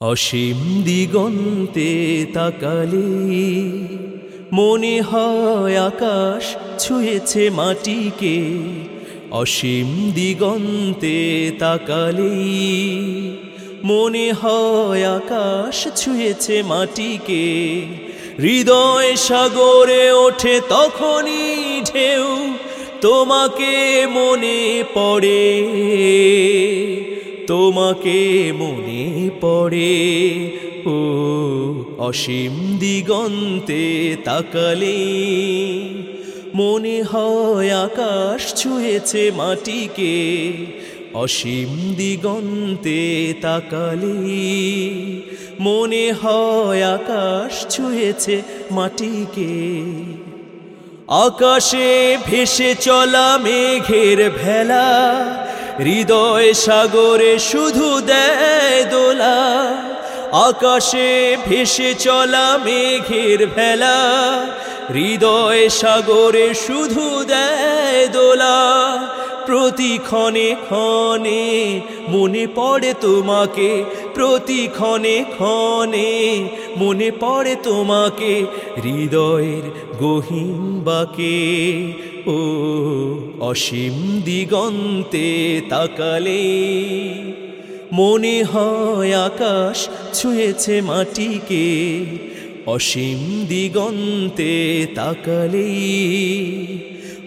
অসীম দিগন্তে তাকালে মনে হয় আকাশ ছুঁয়েছে মাটিকে। অসীম দিগন্তে তাকালে মনে হয় আকাশ ছুঁয়েছে মাটিকে। হৃদয় সাগরে ওঠে তখনই ঢেউ তোমাকে মনে পড়ে। তোমাকে মনে পড়ে, ও অসীম দিগন্তে তাকালে। মনে হয় আকাশ ছুঁয়েছে মাটিকে, অসীম দিগন্তে তাকালে। মনে হয় আকাশ ছুঁয়েছে মাটিকে, আকাশে ভেসে চলা মেঘের ভেলা। হৃদয় সাগরে শুধু দেয় দোলা, আকাশে ভেসে চলা মেঘের ভেলা, হৃদয় সাগরে শুধু দেয় দোলা। প্রতি ক্ষণে ক্ষণে মনে পড়ে তোমাকে, প্রতি ক্ষণে ক্ষণে মনে পড়ে তোমাকে, হৃদয়ের গহীন বাকে। ও অসীম দিগন্তে তাকালে মনে হয় আকাশ ছুঁয়েছে মাটিকে। অসীম দিগন্তে তাকালে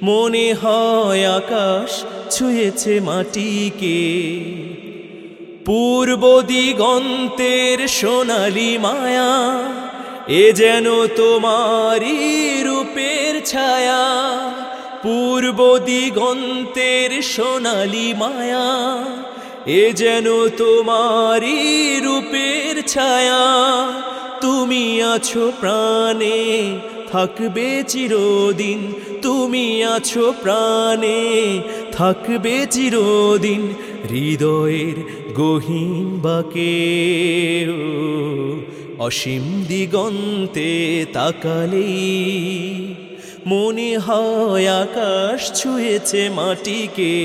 মনে হয় আকাশ ছুঁয়েছে মাটিকে। পূর্ব দিগন্তের সোনালি মায়া এ যেন তোমারই রূপের ছায়া। পূর্ব দিগন্তের সোনালি মায়া, এ যেন তোমারই রূপের ছায়া। তুমি আছো প্রাণে, থাকবে চিরদিন। তুমি আছো প্রাণে, থাকবে চিরদিন হৃদয়ের গহীন বাকে। অসীম দিগন্তে তাকালে মনে হয় আকাশ ছুঁয়েছে মাটিকে।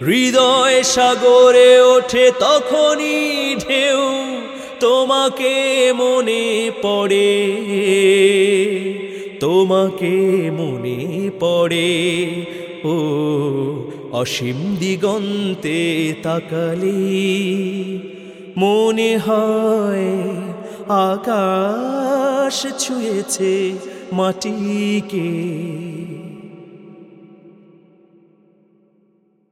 হৃদয় সাগরে ওঠে তখনই ঢেউ, তোমাকে মনে পড়ে। তোমাকে মনে পড়ে। ও অসীম দিগন্তে তাকালি মনে হয় আকাশ ছুঁয়েছে মাটিকে